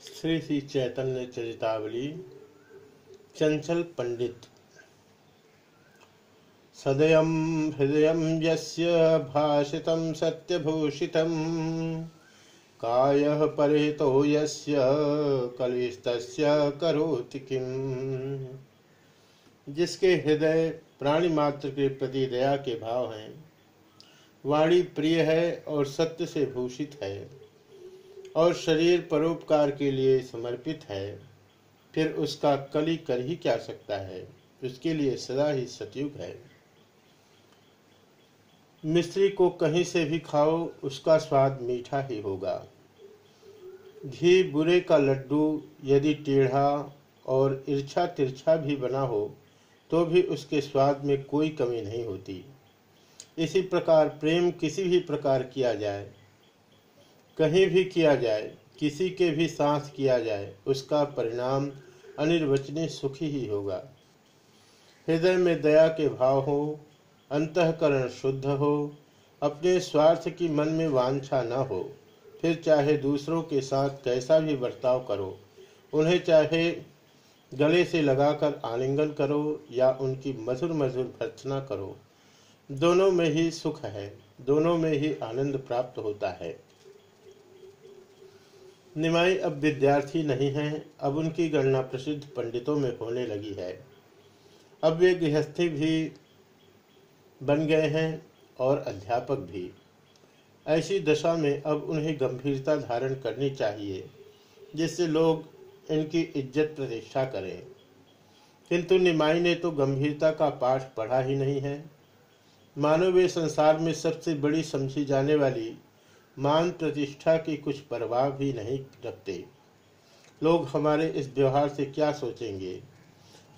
श्री श्री चैतन्य चरितावली, चंचल पंडित। सदय हृदय यस्य भाषितं सत्यभूषितं काय परितो यस्य कलिस्तस्य करोति किम। जिसके हृदय प्राणी मात्र के प्रति दया के भाव हैं, वाणी प्रिय है और सत्य से भूषित है। और शरीर परोपकार के लिए समर्पित है। फिर उसका कली कर ही क्या सकता है? उसके लिए सदा ही सतयुग है। मिस्त्री को कहीं से भी खाओ, उसका स्वाद मीठा ही होगा। घी बुरे का लड्डू यदि टेढ़ा और इर्छा तिरछा भी बना हो तो भी उसके स्वाद में कोई कमी नहीं होती। इसी प्रकार प्रेम किसी भी प्रकार किया जाए। कहीं भी किया जाए, किसी के भी साथ किया जाए, उसका परिणाम अनिर्वचनीय सुखी ही होगा। हृदय में दया के भाव हो, अंतकरण शुद्ध हो, अपने स्वार्थ की मन में वांछा न हो, फिर चाहे दूसरों के साथ कैसा भी बर्ताव करो, उन्हें चाहे गले से लगाकर आलिंगन करो या उनकी मधुर मधुर भर्चना करो, दोनों में ही सुख है, दोनों में ही आनंद प्राप्त होता है। निमाई अब विद्यार्थी नहीं है, अब उनकी गणना प्रसिद्ध पंडितों में होने लगी है। अब वे गृहस्थी भी बन गए हैं और अध्यापक भी। ऐसी दशा में अब उन्हें गंभीरता धारण करनी चाहिए, जिससे लोग इनकी इज़्ज़त प्रतिष्ठा करें। किंतु निमाई ने तो गंभीरता का पाठ पढ़ा ही नहीं है। मानवीय संसार में सबसे बड़ी समझी जाने वाली मान प्रतिष्ठा की कुछ परवाह भी नहीं रखते। लोग हमारे इस व्यवहार से क्या सोचेंगे?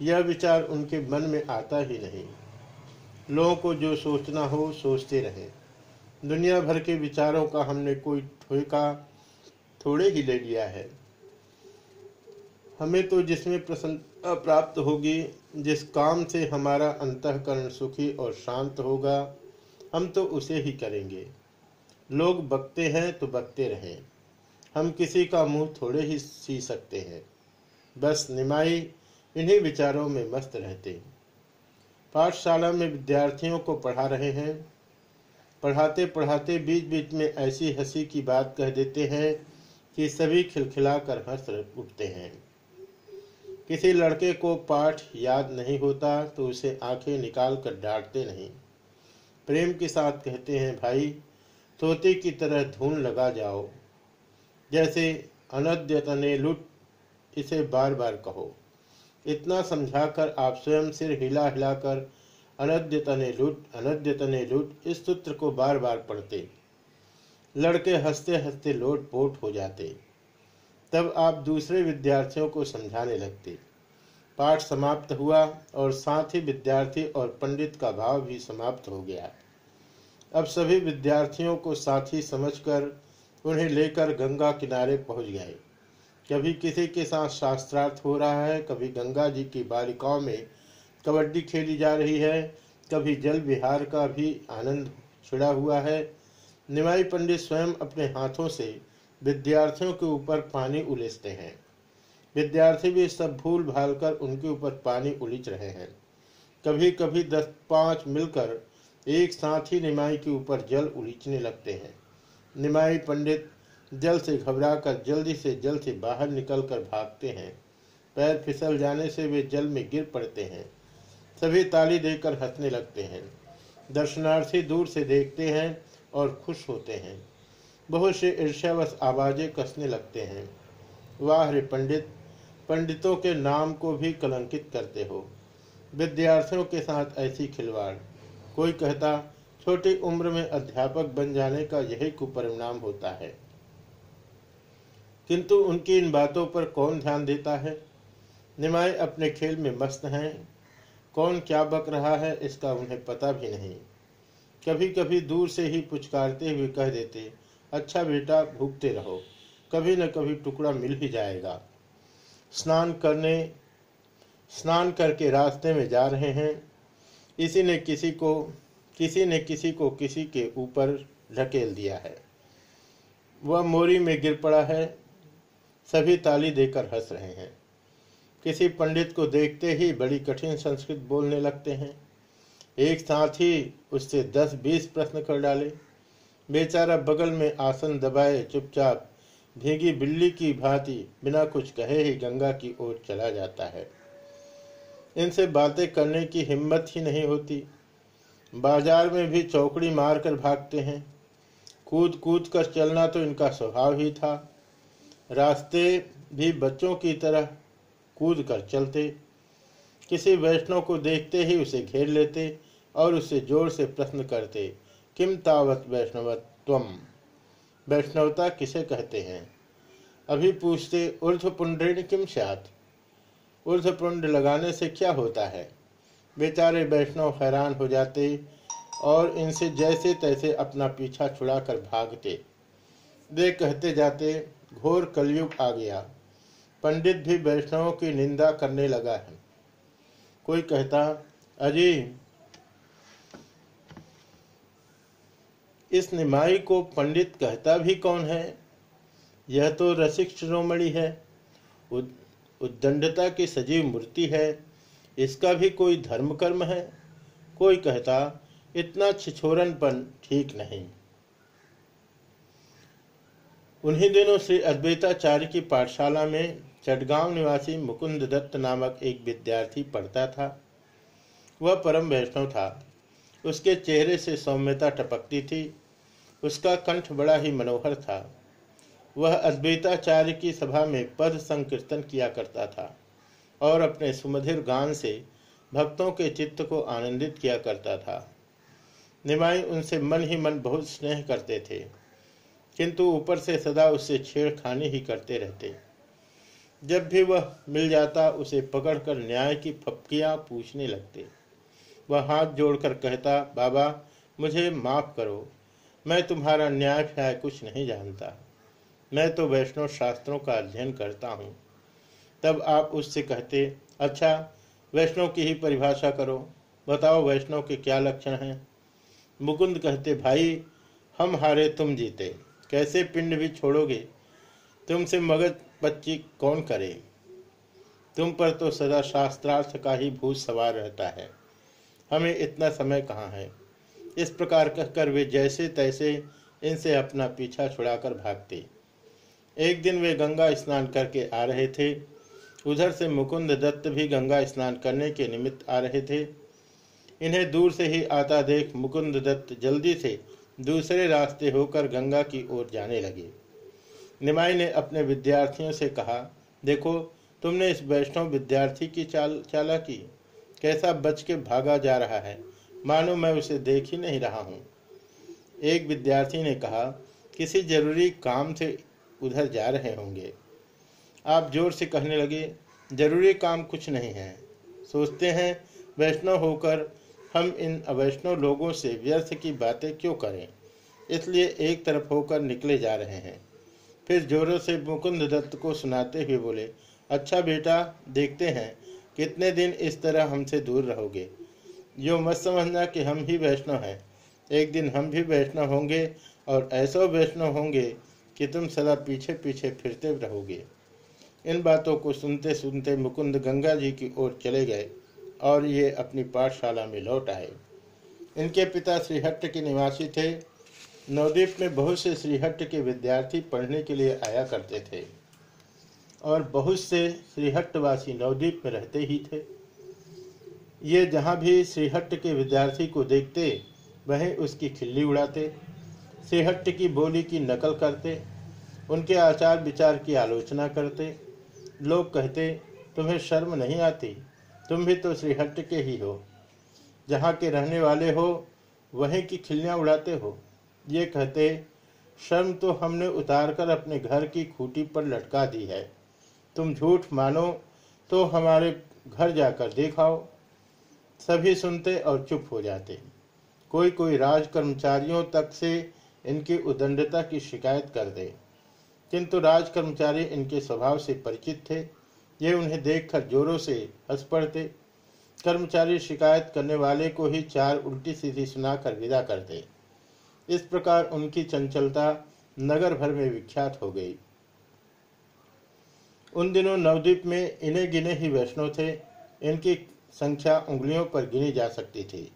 यह विचार उनके मन में आता ही नहीं। लोगों को जो सोचना हो, सोचते रहें। दुनिया भर के विचारों का हमने कोई ठोका थोड़े ही ले लिया है। हमें तो जिसमें प्रसन्नता प्राप्त होगी, जिस काम से हमारा अंतकरण सुखी और शांत होगा, हम तो उसे ही करेंगे। लोग बकते हैं तो बकते रहें। हम किसी का मुँह थोड़े ही सी सकते हैं। बस निमाई इन्हीं विचारों में मस्त रहते पाठशाला में विद्यार्थियों को पढ़ा रहे हैं। पढ़ाते पढ़ाते बीच बीच में ऐसी हँसी की बात कह देते हैं कि सभी खिलखिलाकर हंस उठते हैं। किसी लड़के को पाठ याद नहीं होता तो उसे आँखें निकाल कर डांटते नहीं। प्रेम के साथ कहते हैं, भाई तोते की तरह धून लगा जाओ। जैसे अनद्यतने लुट, इसे बार बार कहो। इतना समझाकर आप स्वयं सिर हिला हिलाकर अनद्यतने लुट अनद्यतने लुट, इस सूत्र को बार बार पढ़ते। लड़के हँसते हँसते लोट पोट हो जाते। तब आप दूसरे विद्यार्थियों को समझाने लगते। पाठ समाप्त हुआ और साथ ही विद्यार्थी और पंडित का भाव भी समाप्त हो गया। अब सभी विद्यार्थियों को साथी समझकर उन्हें लेकर गंगा किनारे पहुँच गए। कभी किसी के साथ शास्त्रार्थ हो रहा है, कभी गंगा जी की बालिकाओं में कबड्डी खेली जा रही है, कभी जल विहार का भी आनंद छिड़ा हुआ है। निमाई पंडित स्वयं अपने हाथों से विद्यार्थियों के ऊपर पानी उलिसते हैं। विद्यार्थी भी सब भूल भाल कर उनके ऊपर पानी उलिच रहे हैं। कभी कभी दस पाँच मिलकर एक साथ ही निमाई के ऊपर जल उलीचने लगते हैं। निमाई पंडित जल से घबराकर जल्दी से जल से बाहर निकलकर भागते हैं। पैर फिसल जाने से वे जल में गिर पड़ते हैं। सभी ताली देकर हंसने लगते हैं। दर्शनार्थी दूर से देखते हैं और खुश होते हैं। बहुत से ईर्ष्यावश आवाज़ें कसने लगते हैं। वाह रे पंडित, पंडितों के नाम को भी कलंकित करते हो। विद्यार्थियों के साथ ऐसी खिलवाड़। कोई कहता, छोटी उम्र में अध्यापक बन जाने का यही कुपरिणाम होता है। किंतु उनकी इन बातों पर कौन ध्यान देता है? निमाय अपने खेल में मस्त हैं। कौन क्या बक रहा है, इसका उन्हें पता भी नहीं। कभी कभी दूर से ही पुचकारते हुए कह देते अच्छा बेटा, भूखते रहो। कभी न कभी टुकड़ा मिल ही जाएगा। स्नान करने, स्नान करके रास्ते में जा रहे हैं। इसी ने किसी को, किसी ने किसी को किसी के ऊपर ढकेल दिया है। वह मोरी में गिर पड़ा है। सभी ताली देकर हंस रहे हैं। किसी पंडित को देखते ही बड़ी कठिन संस्कृत बोलने लगते हैं। एक साथ ही उससे दस बीस प्रश्न कर डाले। बेचारा बगल में आसन दबाए, चुपचाप भीगी बिल्ली की भांति बिना कुछ कहे ही गंगा की ओर चला जाता है। इनसे बातें करने की हिम्मत ही नहीं होती। बाज़ार में भी चौकड़ी मारकर भागते हैं। कूद कूद कर चलना तो इनका स्वभाव ही था। रास्ते भी बच्चों की तरह कूद कर चलते। किसी वैष्णव को देखते ही उसे घेर लेते और उसे ज़ोर से प्रश्न करते, किम तावत वैष्णवत्वम? वैष्णवता किसे कहते हैं? अभी पूछते ऊर्ध पुंड्रेण किम सात ऊर्ध पुंड लगाने से क्या होता है? बेचारे वैष्णव हैरान हो जाते और इनसे जैसे तैसे अपना पीछा छुड़ाकर भागते। वे कहते जाते, घोर कलयुग आ गया। पंडित भी वैष्णवों की निंदा करने लगा है। कोई कहता, अजी, इस निमाई को पंडित कहता भी कौन है? यह तो रसिक शिरोमणि है। उद्दंडता की सजीव मूर्ति है, इसका भी कोई धर्म कर्म है। कोई कहता, इतना छिछोरनपन ठीक नहीं। उन्हीं दिनों श्री अद्वैताचार्य की पाठशाला में चटगांव निवासी मुकुंद दत्त नामक एक विद्यार्थी पढ़ता था। वह परम वैष्णव था। उसके चेहरे से सौम्यता टपकती थी। उसका कंठ बड़ा ही मनोहर था। वह अद्वैताचार्य की सभा में पद संकीर्तन किया करता था और अपने सुमधिर गान से भक्तों के चित्त को आनंदित किया करता था। निमाई उनसे मन ही मन बहुत स्नेह करते थे, किंतु ऊपर से सदा उससे छेड़खानी ही करते रहते। जब भी वह मिल जाता, उसे पकड़कर न्याय की फपकियाँ पूछने लगते। वह हाथ जोड़कर कहता, बाबा, मुझे माफ़ करो, मैं तुम्हारा न्याय फ्याय कुछ नहीं जानता। मैं तो वैष्णव शास्त्रों का अध्ययन करता हूँ। तब आप उससे कहते अच्छा वैष्णव की ही परिभाषा करो। बताओ वैष्णव के क्या लक्षण हैं? मुकुंद कहते, भाई, हम हारे तुम जीते। कैसे पिंड भी छोड़ोगे? तुमसे मगज बच्ची कौन करे? तुम पर तो सदा शास्त्रार्थ का ही भूत सवार रहता है। हमें इतना समय कहाँ है? इस प्रकार कहकर वे जैसे तैसे इनसे अपना पीछा छुड़ाकर भागते। एक दिन वे गंगा स्नान करके आ रहे थे। उधर से मुकुंद दत्त भी गंगा स्नान करने के निमित्त आ रहे थे। इन्हें दूर से ही आता देख मुकुंद दत्त जल्दी से दूसरे रास्ते होकर गंगा की ओर जाने लगे। निमाई ने अपने विद्यार्थियों से कहा, देखो, तुमने इस वैष्णव विद्यार्थी की चाल, चाला की। कैसा बच के भागा जा रहा है। मानो मैं उसे देख ही नहीं रहा हूँ। एक विद्यार्थी ने कहा, किसी ज़रूरी काम से उधर जा रहे होंगे। आप ज़ोर से कहने लगे, ज़रूरी काम कुछ नहीं है। सोचते हैं, वैष्णव होकर हम इन अवैष्णव लोगों से व्यर्थ की बातें क्यों करें? इसलिए एक तरफ़ होकर निकले जा रहे हैं। फिर जोरों से मुकुंद दत्त को सुनाते हुए बोले अच्छा बेटा, देखते हैं कितने दिन इस तरह हमसे दूर रहोगे। यो मत समझना कि हम ही वैष्णव हैं। एक दिन हम भी वैष्णव होंगे और ऐसा वैष्णव होंगे कि तुम सदा पीछे पीछे फिरते रहोगे। इन बातों को सुनते सुनते मुकुंद गंगा जी की ओर चले गए और ये अपनी पाठशाला में लौट आए। इनके पिता श्रीहट्ट के निवासी थे। नवद्वीप में बहुत से श्रीहट्ट के विद्यार्थी पढ़ने के लिए आया करते थे और बहुत से श्रीहट्टवासी नवद्वीप में रहते ही थे। ये जहाँ भी श्रीहट्ट के विद्यार्थी को देखते, वहीं उसकी खिल्ली उड़ाते। श्रीहट्ट की बोली की नकल करते, उनके आचार विचार की आलोचना करते। लोग कहते, तुम्हें शर्म नहीं आती? तुम भी तो श्रीहट्ट के ही हो। जहाँ के रहने वाले हो, वहीं की खिल्लियाँ उड़ाते हो। ये कहते, शर्म तो हमने उतारकर अपने घर की खूटी पर लटका दी है। तुम झूठ मानो तो हमारे घर जाकर देखाओ। सभी सुनते और चुप हो जाते। कोई कोई राज कर्मचारियों तक से इनकी उदंडता की शिकायत कर दे। किंतु राज कर्मचारी इनके स्वभाव से परिचित थे। ये उन्हें देखकर जोरों से हंस पड़ते। कर्मचारी शिकायत करने वाले को ही चार उल्टी सीधी सुनाकर विदा करते इस प्रकार उनकी चंचलता नगर भर में विख्यात हो गई। उन दिनों नवद्वीप में इन्हें गिने ही वैष्णव थे। इनकी संख्या उंगलियों पर गिनी जा सकती थी।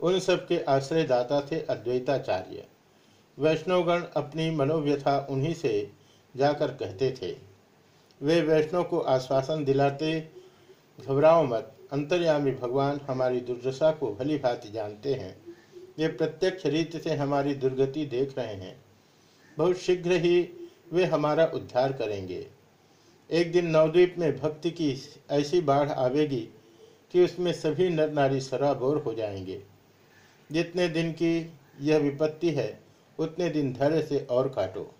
उन सबके आश्रय दाता थे अद्वैताचार्य। वैष्णवगण अपनी मनोव्यथा उन्हीं से जाकर कहते थे। वे वैष्णव को आश्वासन दिलाते, घबराओ मत, अंतर्यामी भगवान हमारी दुर्दशा को भली भांति जानते हैं। वे प्रत्यक्ष रीति से हमारी दुर्गति देख रहे हैं। बहुत शीघ्र ही वे हमारा उद्धार करेंगे। एक दिन नवद्वीप में भक्ति की ऐसी बाढ़ आवेगी कि उसमें सभी नर नारी सराबोर हो जाएँगे। जितने दिन की यह विपत्ति है उतने दिन धैर्य से और काटो।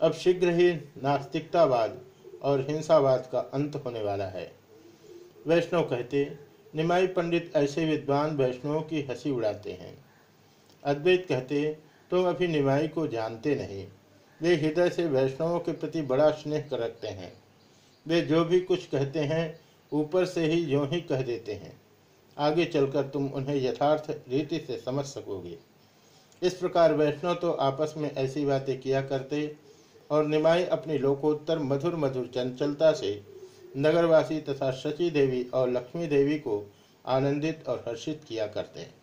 अब शीघ्र ही नास्तिकतावाद और हिंसावाद का अंत होने वाला है। वैष्णव कहते, निमाई पंडित ऐसे विद्वान वैष्णवों की हँसी उड़ाते हैं। अद्वैत कहते, तुम अभी निमाई को जानते नहीं। वे हृदय से वैष्णवों के प्रति बड़ा स्नेह रखते हैं। वे जो भी कुछ कहते हैं, ऊपर से ही यूँ ही कह देते हैं। आगे चलकर तुम उन्हें यथार्थ रीति से समझ सकोगे। इस प्रकार वैष्णव तो आपस में ऐसी बातें किया करते और निमाई अपनी लोकोत्तर मधुर मधुर चंचलता से नगरवासी तथा शची देवी और लक्ष्मी देवी को आनंदित और हर्षित किया करते। हैं